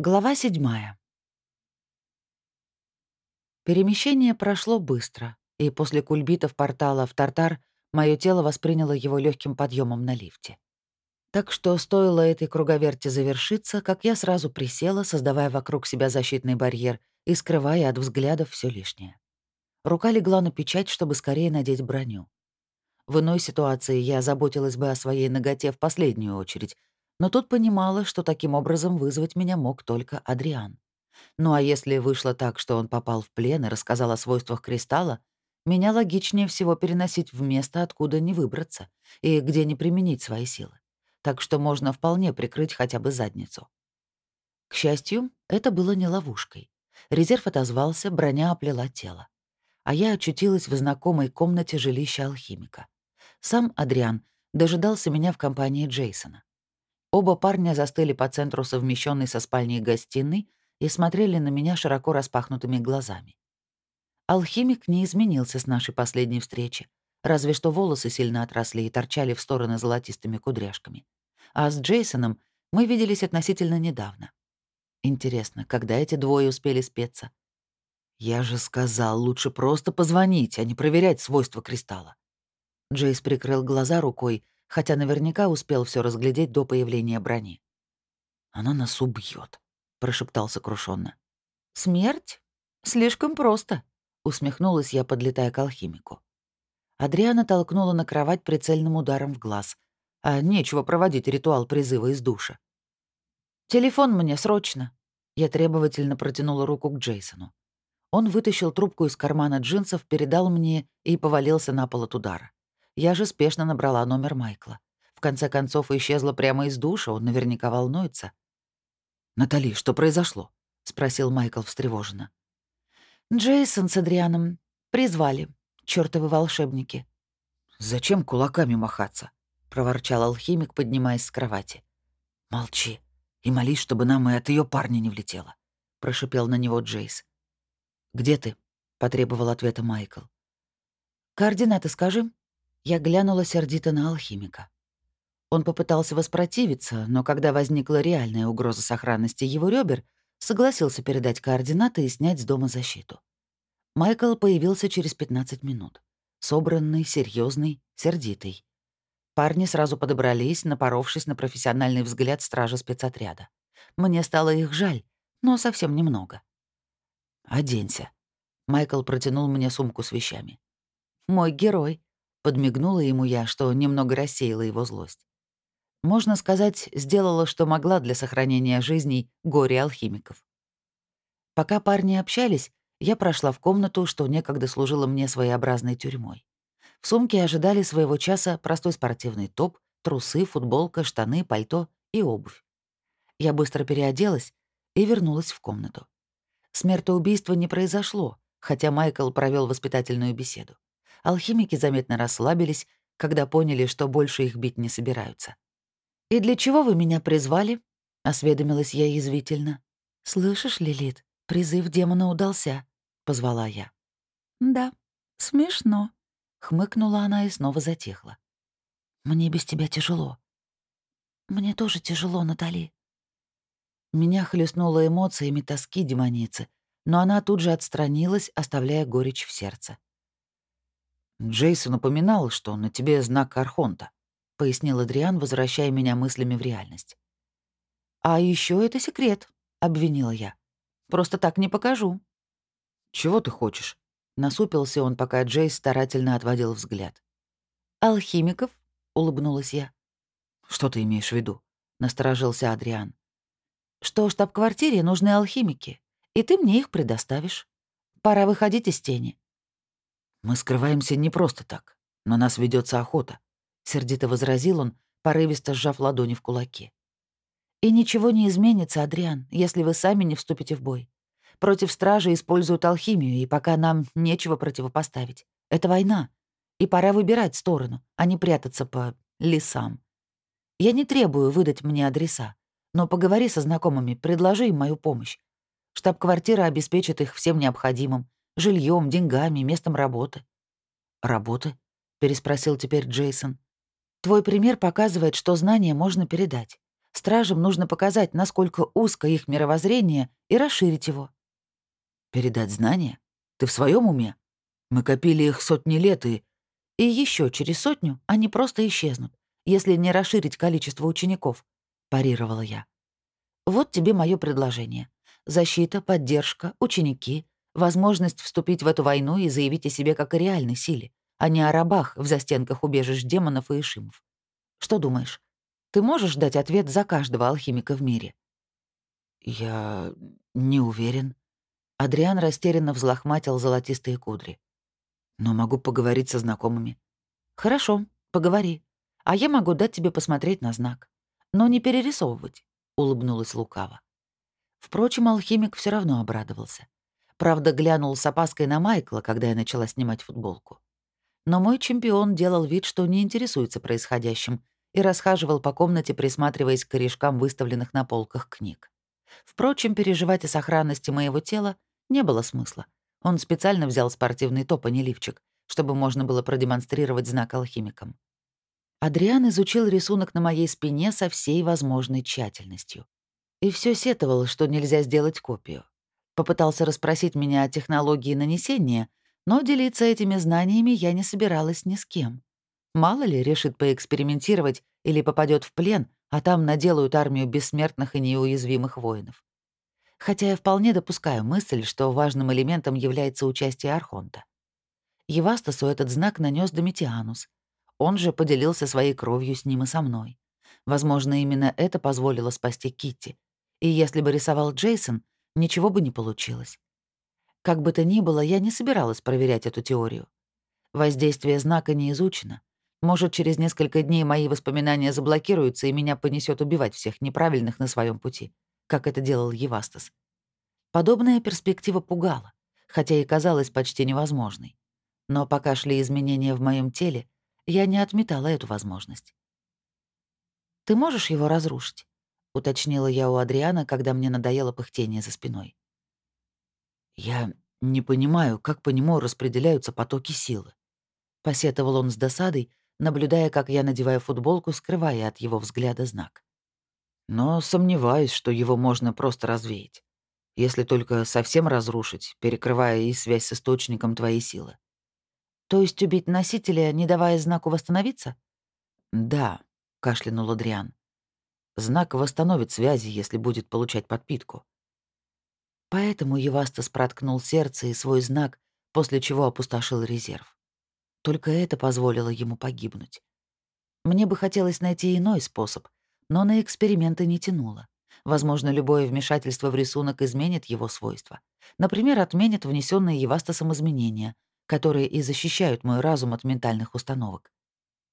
Глава седьмая. Перемещение прошло быстро, и после кульбитов портала в Тартар мое тело восприняло его легким подъемом на лифте. Так что стоило этой круговерти завершиться, как я сразу присела, создавая вокруг себя защитный барьер и скрывая от взглядов все лишнее. Рука легла на печать, чтобы скорее надеть броню. В иной ситуации я заботилась бы о своей ноготе в последнюю очередь, но тут понимала, что таким образом вызвать меня мог только Адриан. Ну а если вышло так, что он попал в плен и рассказал о свойствах кристалла, меня логичнее всего переносить в место, откуда не выбраться и где не применить свои силы. Так что можно вполне прикрыть хотя бы задницу. К счастью, это было не ловушкой. Резерв отозвался, броня оплела тело. А я очутилась в знакомой комнате жилища алхимика. Сам Адриан дожидался меня в компании Джейсона. Оба парня застыли по центру совмещенной со спальней гостиной и смотрели на меня широко распахнутыми глазами. Алхимик не изменился с нашей последней встречи, разве что волосы сильно отросли и торчали в стороны золотистыми кудряшками. А с Джейсоном мы виделись относительно недавно. Интересно, когда эти двое успели спеться? Я же сказал, лучше просто позвонить, а не проверять свойства кристалла. Джейс прикрыл глаза рукой, хотя наверняка успел все разглядеть до появления брони. «Она нас убьет, прошептал сокрушенно. «Смерть? Слишком просто», — усмехнулась я, подлетая к алхимику. Адриана толкнула на кровать прицельным ударом в глаз, а нечего проводить ритуал призыва из душа. «Телефон мне срочно!» Я требовательно протянула руку к Джейсону. Он вытащил трубку из кармана джинсов, передал мне и повалился на пол от удара. Я же спешно набрала номер Майкла. В конце концов, исчезла прямо из душа, он наверняка волнуется. «Натали, что произошло?» — спросил Майкл встревоженно. «Джейсон с Адрианом призвали, чёртовы волшебники». «Зачем кулаками махаться?» — проворчал алхимик, поднимаясь с кровати. «Молчи и молись, чтобы нам и от ее парня не влетело», — прошипел на него Джейс. «Где ты?» — потребовал ответа Майкл. «Координаты скажи», я глянула сердито на алхимика. Он попытался воспротивиться, но когда возникла реальная угроза сохранности его ребер, согласился передать координаты и снять с дома защиту. Майкл появился через 15 минут. Собранный, серьезный, сердитый. Парни сразу подобрались, напоровшись на профессиональный взгляд стража спецотряда. Мне стало их жаль, но совсем немного. «Оденься». Майкл протянул мне сумку с вещами. «Мой герой», Подмигнула ему я, что немного рассеяла его злость. Можно сказать, сделала, что могла для сохранения жизней горе алхимиков. Пока парни общались, я прошла в комнату, что некогда служила мне своеобразной тюрьмой. В сумке ожидали своего часа простой спортивный топ, трусы, футболка, штаны, пальто и обувь. Я быстро переоделась и вернулась в комнату. Смертоубийства не произошло, хотя Майкл провел воспитательную беседу алхимики заметно расслабились, когда поняли, что больше их бить не собираются. «И для чего вы меня призвали?» — осведомилась я язвительно. «Слышишь, Лилит, призыв демона удался», — позвала я. «Да, смешно», — хмыкнула она и снова затихла. «Мне без тебя тяжело». «Мне тоже тяжело, Натали». Меня хлестнуло эмоциями тоски демоницы, но она тут же отстранилась, оставляя горечь в сердце. «Джейсон упоминал, что на тебе знак Архонта», — пояснил Адриан, возвращая меня мыслями в реальность. «А еще это секрет», — обвинила я. «Просто так не покажу». «Чего ты хочешь?» — насупился он, пока Джейс старательно отводил взгляд. «Алхимиков?» — улыбнулась я. «Что ты имеешь в виду?» — насторожился Адриан. «Что штаб-квартире нужны алхимики, и ты мне их предоставишь. Пора выходить из тени. «Мы скрываемся не просто так. На нас ведется охота», — сердито возразил он, порывисто сжав ладони в кулаки. «И ничего не изменится, Адриан, если вы сами не вступите в бой. Против стражи используют алхимию, и пока нам нечего противопоставить. Это война, и пора выбирать сторону, а не прятаться по лесам. Я не требую выдать мне адреса, но поговори со знакомыми, предложи им мою помощь. Штаб-квартира обеспечит их всем необходимым, жильем, деньгами, местом работы. «Работы?» — переспросил теперь Джейсон. «Твой пример показывает, что знания можно передать. Стражам нужно показать, насколько узко их мировоззрение, и расширить его. Передать знания? Ты в своем уме? Мы копили их сотни лет и... И еще через сотню они просто исчезнут, если не расширить количество учеников, парировала я. Вот тебе мое предложение. Защита, поддержка, ученики, возможность вступить в эту войну и заявить о себе как о реальной силе, а не о рабах в застенках убежищ демонов и ишимов. Что думаешь? Ты можешь дать ответ за каждого алхимика в мире? Я не уверен. Адриан растерянно взлохматил золотистые кудри. Но могу поговорить со знакомыми. Хорошо, поговори. А я могу дать тебе посмотреть на знак. Но не перерисовывать, улыбнулась лукаво. Впрочем, алхимик все равно обрадовался. Правда, глянул с опаской на Майкла, когда я начала снимать футболку. Но мой чемпион делал вид, что не интересуется происходящим, и расхаживал по комнате, присматриваясь к корешкам выставленных на полках книг. Впрочем, переживать о сохранности моего тела не было смысла. Он специально взял спортивный топ, а не лифчик, чтобы можно было продемонстрировать знак алхимикам. Адриан изучил рисунок на моей спине со всей возможной тщательностью. И все сетовал, что нельзя сделать копию. Попытался расспросить меня о технологии нанесения, но делиться этими знаниями я не собиралась ни с кем. Мало ли, решит поэкспериментировать или попадет в плен, а там наделают армию бессмертных и неуязвимых воинов. Хотя я вполне допускаю мысль, что важным элементом является участие Архонта. Евастасу этот знак нанес Домитианус. Он же поделился своей кровью с ним и со мной. Возможно, именно это позволило спасти Китти. И если бы рисовал Джейсон, ничего бы не получилось. Как бы то ни было, я не собиралась проверять эту теорию. Воздействие знака не изучено. Может, через несколько дней мои воспоминания заблокируются, и меня понесет убивать всех неправильных на своем пути, как это делал Евастас. Подобная перспектива пугала, хотя и казалась почти невозможной. Но пока шли изменения в моем теле, я не отметала эту возможность. «Ты можешь его разрушить?» — уточнила я у Адриана, когда мне надоело пыхтение за спиной. «Я не понимаю, как по нему распределяются потоки силы», — посетовал он с досадой, наблюдая, как я надеваю футболку, скрывая от его взгляда знак. Но сомневаюсь, что его можно просто развеять. Если только совсем разрушить, перекрывая и связь с источником твоей силы. То есть убить носителя, не давая знаку восстановиться? Да, кашлянул Адриан. Знак восстановит связи, если будет получать подпитку. Поэтому Евастас проткнул сердце и свой знак, после чего опустошил резерв. Только это позволило ему погибнуть. Мне бы хотелось найти иной способ, но на эксперименты не тянуло. Возможно, любое вмешательство в рисунок изменит его свойства. Например, отменит внесенные Евастасом изменения, которые и защищают мой разум от ментальных установок.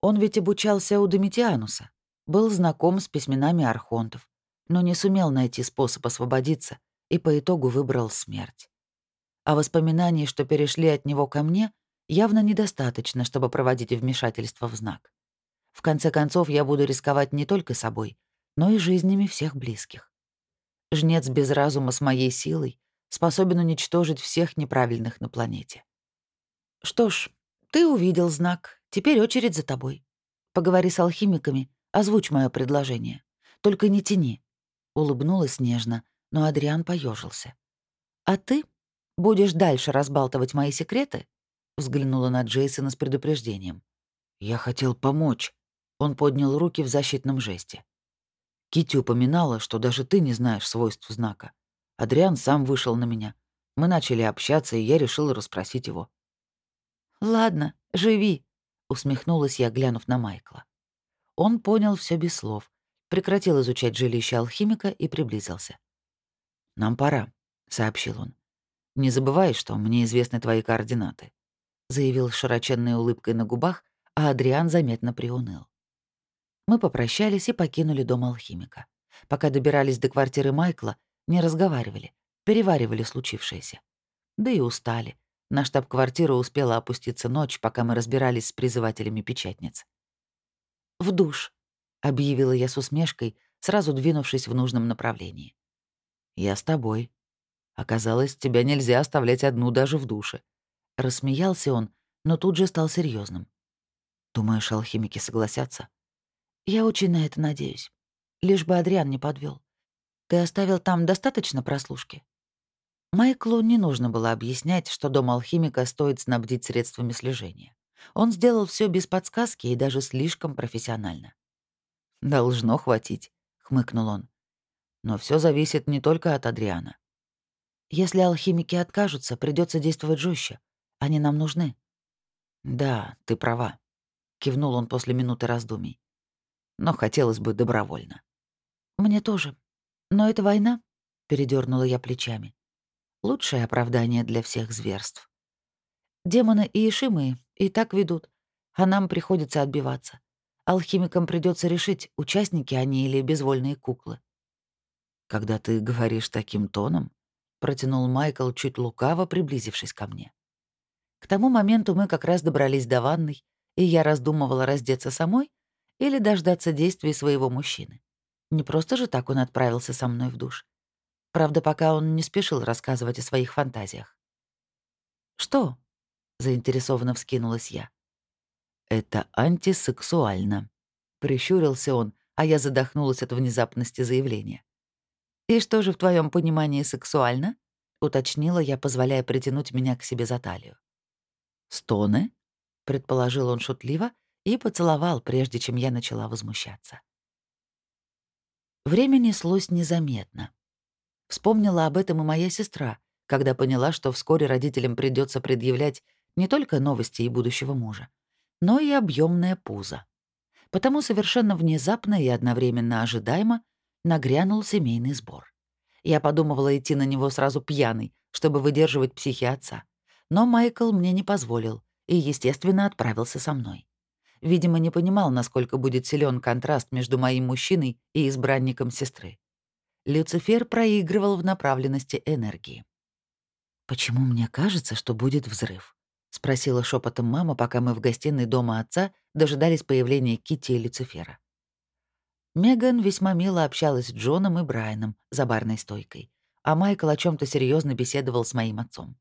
Он ведь обучался у Домитиануса, был знаком с письменами архонтов, но не сумел найти способ освободиться и по итогу выбрал смерть. А воспоминаний, что перешли от него ко мне — явно недостаточно, чтобы проводить вмешательство в знак. В конце концов, я буду рисковать не только собой, но и жизнями всех близких. Жнец без разума с моей силой способен уничтожить всех неправильных на планете. Что ж, ты увидел знак, теперь очередь за тобой. Поговори с алхимиками, озвучь мое предложение. Только не тяни. Улыбнулась нежно, но Адриан поежился. А ты будешь дальше разбалтывать мои секреты Взглянула на Джейсона с предупреждением. «Я хотел помочь». Он поднял руки в защитном жесте. Кити упоминала, что даже ты не знаешь свойств знака. Адриан сам вышел на меня. Мы начали общаться, и я решил расспросить его. «Ладно, живи», — усмехнулась я, глянув на Майкла. Он понял все без слов, прекратил изучать жилище алхимика и приблизился. «Нам пора», — сообщил он. «Не забывай, что мне известны твои координаты. — заявил широченной улыбкой на губах, а Адриан заметно приуныл. Мы попрощались и покинули дом алхимика. Пока добирались до квартиры Майкла, не разговаривали, переваривали случившееся. Да и устали. На штаб-квартиру успела опуститься ночь, пока мы разбирались с призывателями печатниц. «В душ», — объявила я с усмешкой, сразу двинувшись в нужном направлении. «Я с тобой. Оказалось, тебя нельзя оставлять одну даже в душе», Рассмеялся он, но тут же стал серьезным. «Думаешь, алхимики согласятся?» «Я очень на это надеюсь. Лишь бы Адриан не подвел. Ты оставил там достаточно прослушки?» Майклу не нужно было объяснять, что дом алхимика стоит снабдить средствами слежения. Он сделал все без подсказки и даже слишком профессионально. «Должно хватить», — хмыкнул он. «Но все зависит не только от Адриана. Если алхимики откажутся, придется действовать жестче. Они нам нужны». «Да, ты права», — кивнул он после минуты раздумий. «Но хотелось бы добровольно». «Мне тоже. Но это война», — передернула я плечами. «Лучшее оправдание для всех зверств. Демоны и Ишимы и так ведут, а нам приходится отбиваться. Алхимикам придется решить, участники они или безвольные куклы». «Когда ты говоришь таким тоном», — протянул Майкл, чуть лукаво приблизившись ко мне. К тому моменту мы как раз добрались до ванной, и я раздумывала раздеться самой или дождаться действий своего мужчины. Не просто же так он отправился со мной в душ. Правда, пока он не спешил рассказывать о своих фантазиях. «Что?» — заинтересованно вскинулась я. «Это антисексуально», — прищурился он, а я задохнулась от внезапности заявления. «И что же в твоем понимании сексуально?» — уточнила я, позволяя притянуть меня к себе за талию. «Стоны?» — предположил он шутливо и поцеловал, прежде чем я начала возмущаться. Время неслось незаметно. Вспомнила об этом и моя сестра, когда поняла, что вскоре родителям придется предъявлять не только новости и будущего мужа, но и объемное пузо. Потому совершенно внезапно и одновременно ожидаемо нагрянул семейный сбор. Я подумывала идти на него сразу пьяный, чтобы выдерживать психи отца. Но Майкл мне не позволил и, естественно, отправился со мной. Видимо, не понимал, насколько будет силен контраст между моим мужчиной и избранником сестры. Люцифер проигрывал в направленности энергии. «Почему мне кажется, что будет взрыв?» — спросила шепотом мама, пока мы в гостиной дома отца дожидались появления Кити и Люцифера. Меган весьма мило общалась с Джоном и Брайаном за барной стойкой, а Майкл о чем то серьезно беседовал с моим отцом.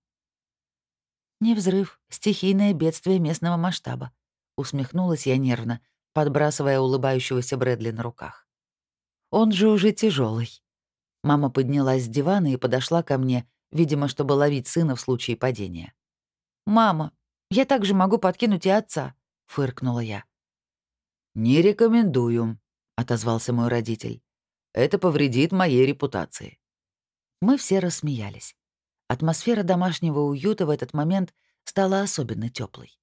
«Не взрыв, стихийное бедствие местного масштаба», — усмехнулась я нервно, подбрасывая улыбающегося Брэдли на руках. «Он же уже тяжелый. Мама поднялась с дивана и подошла ко мне, видимо, чтобы ловить сына в случае падения. «Мама, я также могу подкинуть и отца», — фыркнула я. «Не рекомендую», — отозвался мой родитель. «Это повредит моей репутации». Мы все рассмеялись. Атмосфера домашнего уюта в этот момент стала особенно теплой.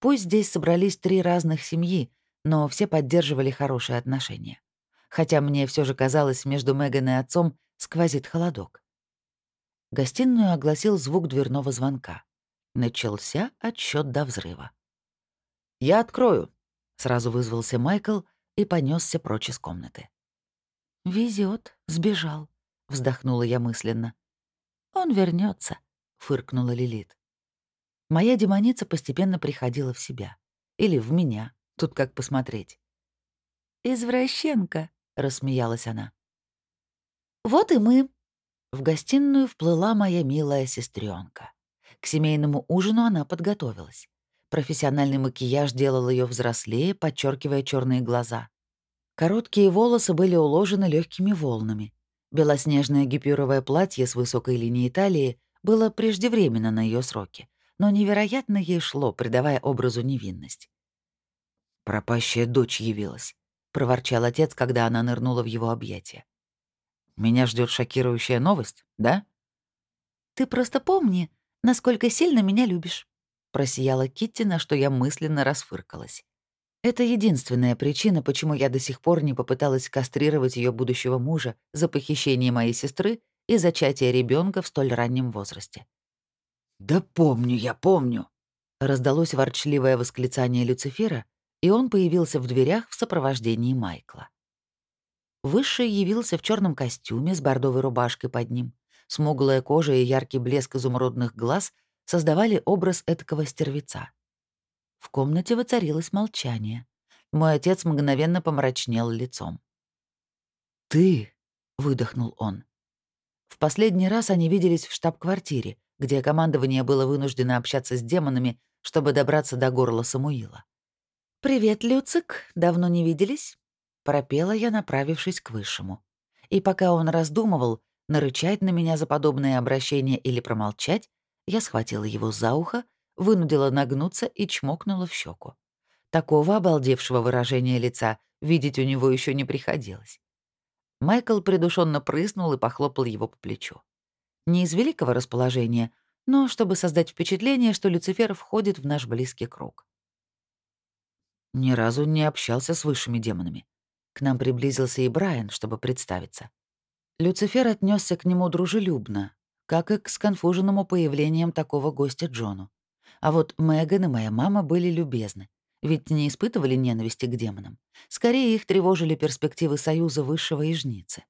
Пусть здесь собрались три разных семьи, но все поддерживали хорошие отношения. Хотя мне все же казалось, между Меган и отцом сквозит холодок. Гостиную огласил звук дверного звонка. Начался отсчет до взрыва. «Я открою», — сразу вызвался Майкл и понесся прочь из комнаты. Везет, сбежал», — вздохнула я мысленно. «Он вернется, фыркнула Лилит. Моя демоница постепенно приходила в себя. Или в меня, тут как посмотреть. «Извращенка», — рассмеялась она. «Вот и мы». В гостиную вплыла моя милая сестренка. К семейному ужину она подготовилась. Профессиональный макияж делал ее взрослее, подчеркивая черные глаза. Короткие волосы были уложены легкими волнами. Белоснежное гипюровое платье с высокой линией талии было преждевременно на ее сроке, но невероятно ей шло, придавая образу невинность. «Пропащая дочь явилась», — проворчал отец, когда она нырнула в его объятия. «Меня ждет шокирующая новость, да?» «Ты просто помни, насколько сильно меня любишь», — просияла Китти, на что я мысленно расфыркалась. Это единственная причина, почему я до сих пор не попыталась кастрировать ее будущего мужа за похищение моей сестры и зачатие ребенка в столь раннем возрасте. «Да помню я, помню!» Раздалось ворчливое восклицание Люцифера, и он появился в дверях в сопровождении Майкла. Высший явился в черном костюме с бордовой рубашкой под ним. Смуглая кожа и яркий блеск изумрудных глаз создавали образ этакого стервеца. В комнате воцарилось молчание. Мой отец мгновенно помрачнел лицом. «Ты!» — выдохнул он. В последний раз они виделись в штаб-квартире, где командование было вынуждено общаться с демонами, чтобы добраться до горла Самуила. «Привет, Люцик. Давно не виделись?» пропела я, направившись к высшему. И пока он раздумывал, нарычать на меня за подобное обращение или промолчать, я схватила его за ухо, вынудила нагнуться и чмокнула в щеку. Такого обалдевшего выражения лица видеть у него еще не приходилось. Майкл придушенно прыснул и похлопал его по плечу. Не из великого расположения, но чтобы создать впечатление, что Люцифер входит в наш близкий круг. Ни разу не общался с высшими демонами. К нам приблизился и Брайан, чтобы представиться. Люцифер отнесся к нему дружелюбно, как и к сконфуженному появлением такого гостя Джону. А вот Меган и моя мама были любезны, ведь не испытывали ненависти к демонам. Скорее их тревожили перспективы союза высшего и жницы.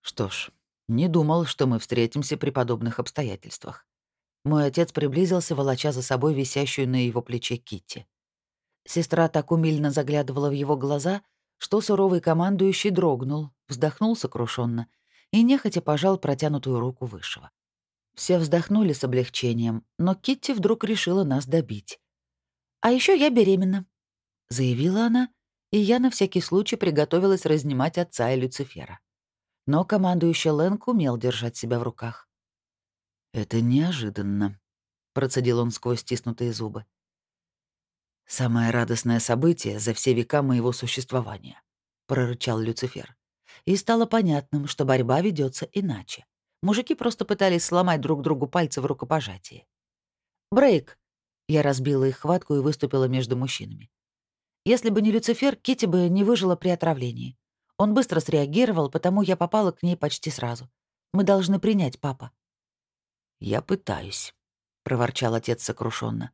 Что ж, не думал, что мы встретимся при подобных обстоятельствах. Мой отец приблизился, волоча за собой висящую на его плече Китти. Сестра так умильно заглядывала в его глаза, что суровый командующий дрогнул, вздохнул сокрушенно и нехотя пожал протянутую руку Высшего. Все вздохнули с облегчением, но Китти вдруг решила нас добить. «А еще я беременна», — заявила она, и я на всякий случай приготовилась разнимать отца и Люцифера. Но командующий Лэнг умел держать себя в руках. «Это неожиданно», — процедил он сквозь стиснутые зубы. «Самое радостное событие за все века моего существования», — прорычал Люцифер. И стало понятным, что борьба ведется иначе. Мужики просто пытались сломать друг другу пальцы в рукопожатии. «Брейк!» Я разбила их хватку и выступила между мужчинами. Если бы не Люцифер, Кити бы не выжила при отравлении. Он быстро среагировал, потому я попала к ней почти сразу. Мы должны принять папа. «Я пытаюсь», — проворчал отец сокрушенно.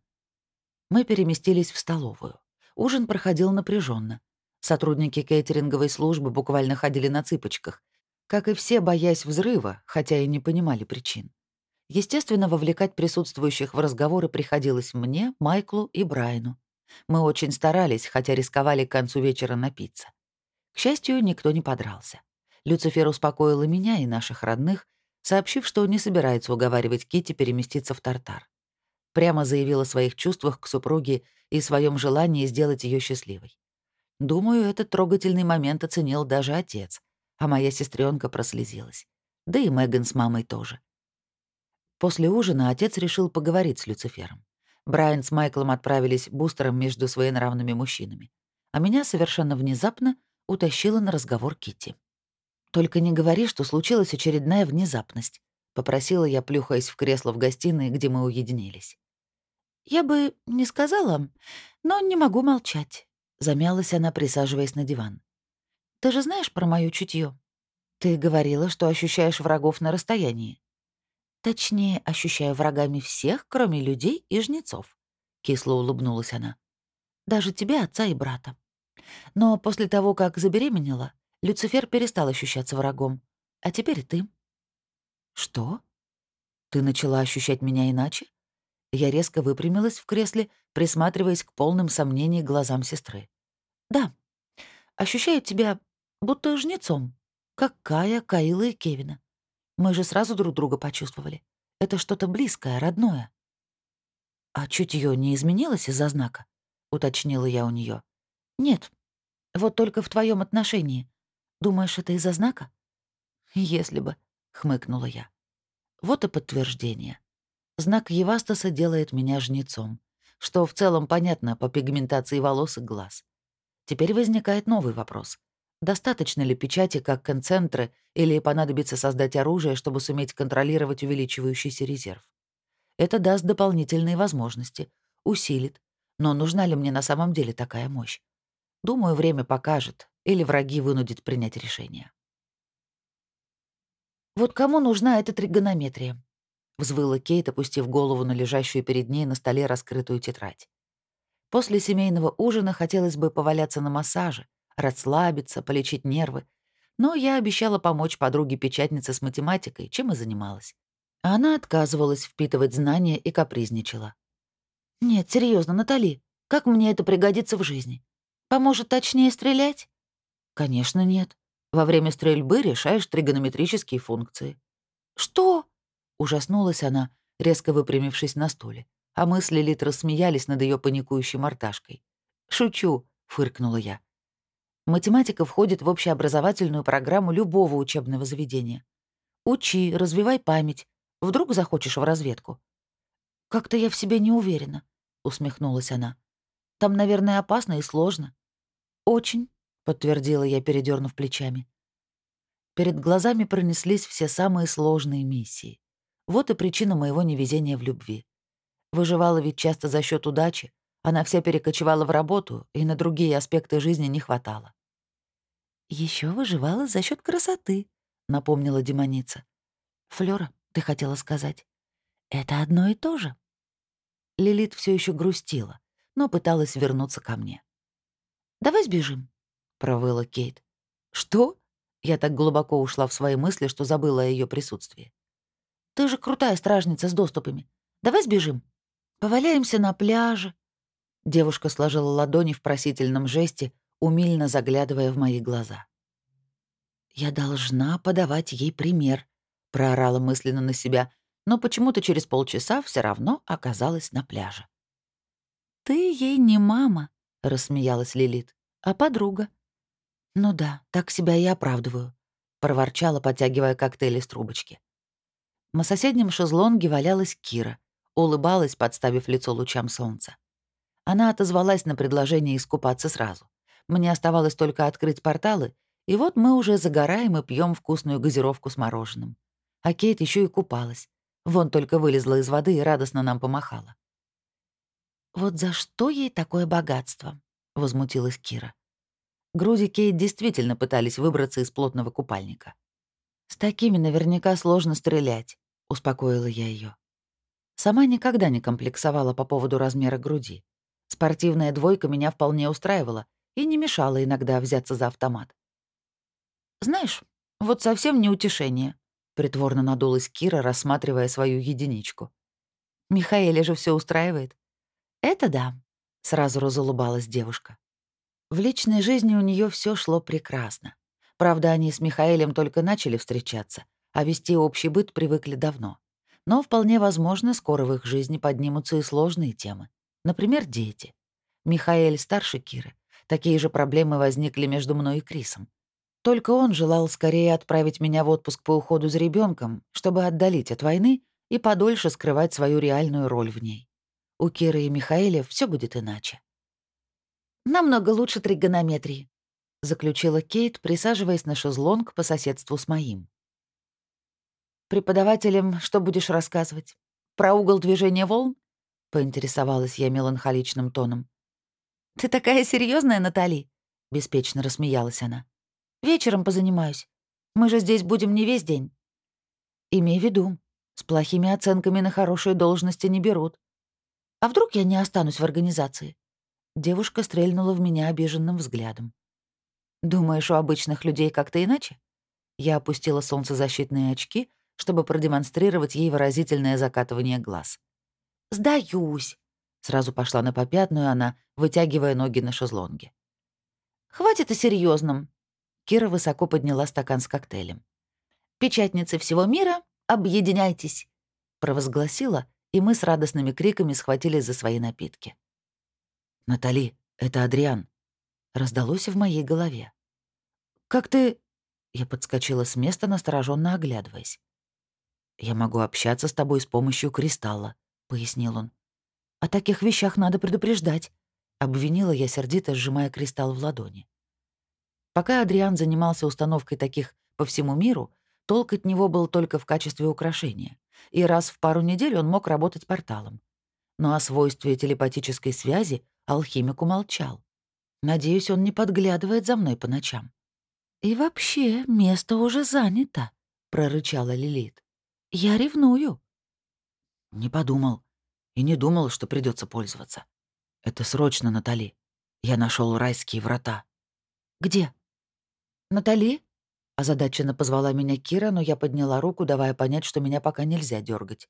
Мы переместились в столовую. Ужин проходил напряженно. Сотрудники кейтеринговой службы буквально ходили на цыпочках, как и все, боясь взрыва, хотя и не понимали причин. Естественно, вовлекать присутствующих в разговоры приходилось мне, Майклу и Брайну. Мы очень старались, хотя рисковали к концу вечера напиться. К счастью, никто не подрался. Люцифер успокоил и меня, и наших родных, сообщив, что не собирается уговаривать Кити переместиться в Тартар. Прямо заявил о своих чувствах к супруге и своем желании сделать ее счастливой. Думаю, этот трогательный момент оценил даже отец, а моя сестренка прослезилась. Да и Меган с мамой тоже. После ужина отец решил поговорить с Люцифером. Брайан с Майклом отправились бустером между своенравными мужчинами, а меня совершенно внезапно утащила на разговор Кити. «Только не говори, что случилась очередная внезапность», — попросила я, плюхаясь в кресло в гостиной, где мы уединились. «Я бы не сказала, но не могу молчать. Замялась она, присаживаясь на диван. «Ты же знаешь про моё чутье? Ты говорила, что ощущаешь врагов на расстоянии. Точнее, ощущаю врагами всех, кроме людей и жнецов», — кисло улыбнулась она. «Даже тебя, отца и брата. Но после того, как забеременела, Люцифер перестал ощущаться врагом. А теперь ты». «Что? Ты начала ощущать меня иначе?» Я резко выпрямилась в кресле, присматриваясь к полным сомнений глазам сестры. «Да, ощущаю тебя будто жнецом, как Кая, Каила и Кевина. Мы же сразу друг друга почувствовали. Это что-то близкое, родное». «А чутье не изменилось из-за знака?» — уточнила я у нее. «Нет, вот только в твоем отношении. Думаешь, это из-за знака?» «Если бы», — хмыкнула я. Вот и подтверждение. Знак Евастаса делает меня жнецом, что в целом понятно по пигментации волос и глаз. Теперь возникает новый вопрос. Достаточно ли печати как концентры или понадобится создать оружие, чтобы суметь контролировать увеличивающийся резерв? Это даст дополнительные возможности, усилит. Но нужна ли мне на самом деле такая мощь? Думаю, время покажет, или враги вынудят принять решение. Вот кому нужна эта тригонометрия? Взвыла Кейт, опустив голову на лежащую перед ней на столе раскрытую тетрадь. После семейного ужина хотелось бы поваляться на массаже, расслабиться, полечить нервы, но я обещала помочь подруге-печатнице с математикой, чем и занималась. Она отказывалась впитывать знания и капризничала. «Нет, серьезно, Натали, как мне это пригодится в жизни? Поможет точнее стрелять?» «Конечно, нет. Во время стрельбы решаешь тригонометрические функции». «Что?» Ужаснулась она, резко выпрямившись на стуле, а мы с Лилит рассмеялись над ее паникующей мордашкой. «Шучу», — фыркнула я. Математика входит в общеобразовательную программу любого учебного заведения. Учи, развивай память. Вдруг захочешь в разведку. «Как-то я в себе не уверена», — усмехнулась она. «Там, наверное, опасно и сложно». «Очень», — подтвердила я, передернув плечами. Перед глазами пронеслись все самые сложные миссии. Вот и причина моего невезения в любви. Выживала ведь часто за счет удачи, она вся перекочевала в работу, и на другие аспекты жизни не хватало. Еще выживала за счет красоты», — напомнила демоница. «Флёра, ты хотела сказать. Это одно и то же». Лилит все еще грустила, но пыталась вернуться ко мне. «Давай сбежим», — провыла Кейт. «Что?» Я так глубоко ушла в свои мысли, что забыла о ее присутствии. «Ты же крутая стражница с доступами. Давай сбежим. Поваляемся на пляже». Девушка сложила ладони в просительном жесте, умильно заглядывая в мои глаза. «Я должна подавать ей пример», — проорала мысленно на себя, но почему-то через полчаса все равно оказалась на пляже. «Ты ей не мама», — рассмеялась Лилит, — «а подруга». «Ну да, так себя и оправдываю», — проворчала, подтягивая коктейль из трубочки. На соседнем шезлонге валялась Кира, улыбалась, подставив лицо лучам солнца. Она отозвалась на предложение искупаться сразу. Мне оставалось только открыть порталы, и вот мы уже загораем и пьем вкусную газировку с мороженым. А Кейт еще и купалась. Вон только вылезла из воды и радостно нам помахала. «Вот за что ей такое богатство?» — возмутилась Кира. Груди Кейт действительно пытались выбраться из плотного купальника. «С такими наверняка сложно стрелять», — успокоила я ее. Сама никогда не комплексовала по поводу размера груди. Спортивная двойка меня вполне устраивала — и не мешало иногда взяться за автомат. «Знаешь, вот совсем не утешение», — притворно надулась Кира, рассматривая свою единичку. «Михаэля же все устраивает». «Это да», — сразу разулыбалась девушка. В личной жизни у нее все шло прекрасно. Правда, они с Михаэлем только начали встречаться, а вести общий быт привыкли давно. Но вполне возможно, скоро в их жизни поднимутся и сложные темы. Например, дети. Михаэль старше Киры, Такие же проблемы возникли между мной и Крисом. Только он желал скорее отправить меня в отпуск по уходу за ребенком, чтобы отдалить от войны и подольше скрывать свою реальную роль в ней. У Киры и Михаэля все будет иначе. «Намного лучше тригонометрии», — заключила Кейт, присаживаясь на шезлонг по соседству с моим. «Преподавателям что будешь рассказывать? Про угол движения волн?» — поинтересовалась я меланхоличным тоном. «Ты такая серьезная, Натали?» — беспечно рассмеялась она. «Вечером позанимаюсь. Мы же здесь будем не весь день». «Имей в виду, с плохими оценками на хорошие должности не берут. А вдруг я не останусь в организации?» Девушка стрельнула в меня обиженным взглядом. «Думаешь, у обычных людей как-то иначе?» Я опустила солнцезащитные очки, чтобы продемонстрировать ей выразительное закатывание глаз. «Сдаюсь», Сразу пошла на попятную она, вытягивая ноги на шезлонге. «Хватит о серьезном. Кира высоко подняла стакан с коктейлем. «Печатницы всего мира, объединяйтесь!» провозгласила, и мы с радостными криками схватились за свои напитки. «Натали, это Адриан!» Раздалось в моей голове. «Как ты...» Я подскочила с места, настороженно оглядываясь. «Я могу общаться с тобой с помощью кристалла», — пояснил он. «О таких вещах надо предупреждать», — обвинила я сердито, сжимая кристалл в ладони. Пока Адриан занимался установкой таких по всему миру, толк от него был только в качестве украшения, и раз в пару недель он мог работать порталом. Но о свойстве телепатической связи алхимик умолчал. Надеюсь, он не подглядывает за мной по ночам. «И вообще, место уже занято», — прорычала Лилит. «Я ревную». «Не подумал», и не думал, что придется пользоваться. Это срочно, Натали. Я нашел райские врата. Где? Натали? Озадаченно позвала меня Кира, но я подняла руку, давая понять, что меня пока нельзя дергать.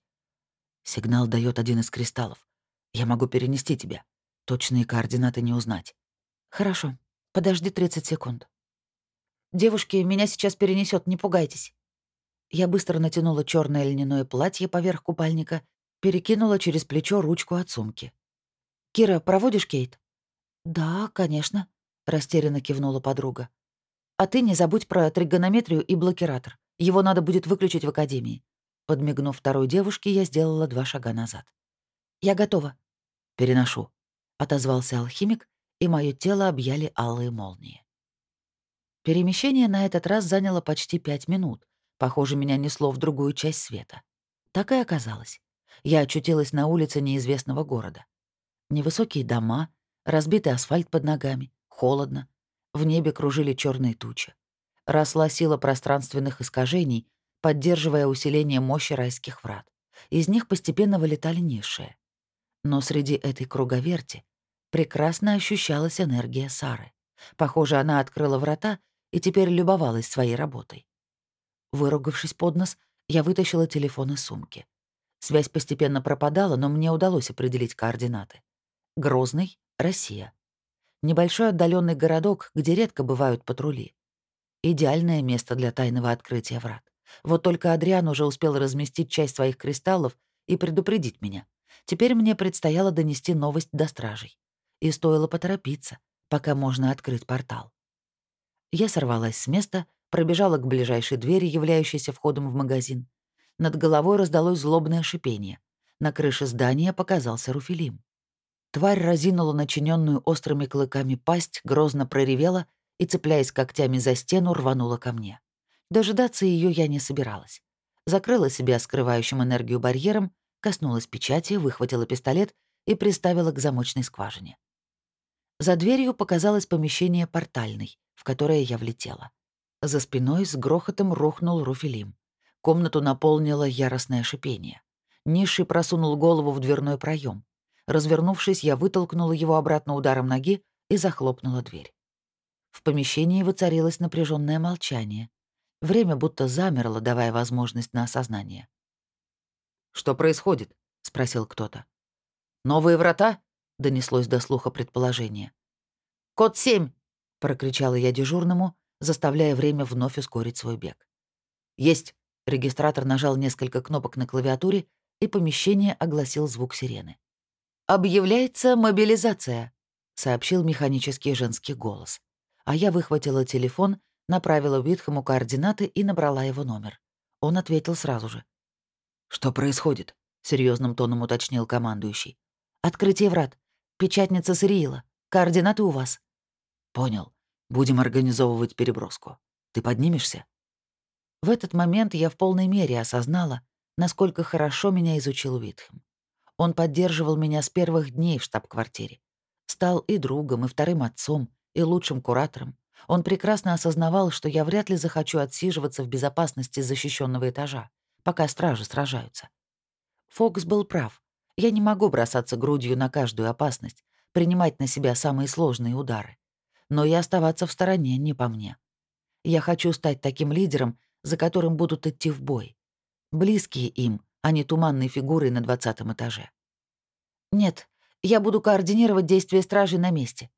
Сигнал дает один из кристаллов. Я могу перенести тебя. Точные координаты не узнать. Хорошо. Подожди 30 секунд. Девушки, меня сейчас перенесет, не пугайтесь. Я быстро натянула черное льняное платье поверх купальника Перекинула через плечо ручку от сумки. «Кира, проводишь Кейт?» «Да, конечно», — растерянно кивнула подруга. «А ты не забудь про тригонометрию и блокиратор. Его надо будет выключить в академии». Подмигнув второй девушке, я сделала два шага назад. «Я готова». «Переношу», — отозвался алхимик, и мое тело объяли алые молнии. Перемещение на этот раз заняло почти пять минут. Похоже, меня несло в другую часть света. Так и оказалось. Я очутилась на улице неизвестного города. Невысокие дома, разбитый асфальт под ногами, холодно. В небе кружили черные тучи. Росла сила пространственных искажений, поддерживая усиление мощи райских врат. Из них постепенно вылетали низшие. Но среди этой круговерти прекрасно ощущалась энергия Сары. Похоже, она открыла врата и теперь любовалась своей работой. Выругавшись под нос, я вытащила телефон из сумки. Связь постепенно пропадала, но мне удалось определить координаты. Грозный, Россия. Небольшой отдаленный городок, где редко бывают патрули. Идеальное место для тайного открытия врат. Вот только Адриан уже успел разместить часть своих кристаллов и предупредить меня. Теперь мне предстояло донести новость до стражей. И стоило поторопиться, пока можно открыть портал. Я сорвалась с места, пробежала к ближайшей двери, являющейся входом в магазин. Над головой раздалось злобное шипение. На крыше здания показался Руфилим. Тварь разинула начиненную острыми клыками пасть, грозно проревела и, цепляясь когтями за стену, рванула ко мне. Дожидаться ее я не собиралась. Закрыла себя скрывающим энергию барьером, коснулась печати, выхватила пистолет и приставила к замочной скважине. За дверью показалось помещение портальной, в которое я влетела. За спиной с грохотом рухнул Руфилим. Комнату наполнило яростное шипение. Низший просунул голову в дверной проем. Развернувшись, я вытолкнула его обратно ударом ноги и захлопнула дверь. В помещении воцарилось напряженное молчание. Время будто замерло, давая возможность на осознание. «Что происходит?» — спросил кто-то. «Новые врата?» — донеслось до слуха предположение. «Код семь!» — прокричала я дежурному, заставляя время вновь ускорить свой бег. «Есть!» — регистратор нажал несколько кнопок на клавиатуре, и помещение огласил звук сирены. «Объявляется мобилизация», — сообщил механический женский голос. А я выхватила телефон, направила Уитхэму координаты и набрала его номер. Он ответил сразу же. «Что происходит?» — серьезным тоном уточнил командующий. «Открытие врат. Печатница Сириила. Координаты у вас». «Понял. Будем организовывать переброску. Ты поднимешься?» В этот момент я в полной мере осознала, насколько хорошо меня изучил Витхем. Он поддерживал меня с первых дней в штаб-квартире. Стал и другом, и вторым отцом, и лучшим куратором. Он прекрасно осознавал, что я вряд ли захочу отсиживаться в безопасности защищенного этажа, пока стражи сражаются. Фокс был прав. Я не могу бросаться грудью на каждую опасность, принимать на себя самые сложные удары но и оставаться в стороне не по мне. Я хочу стать таким лидером, за которым будут идти в бой. Близкие им, а не туманной фигурой на двадцатом этаже. Нет, я буду координировать действия стражи на месте.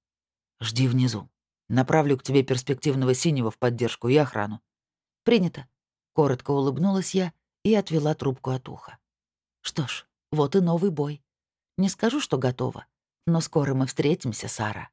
Жди внизу. Направлю к тебе перспективного синего в поддержку и охрану. Принято. Коротко улыбнулась я и отвела трубку от уха. Что ж, вот и новый бой. Не скажу, что готова, но скоро мы встретимся, Сара.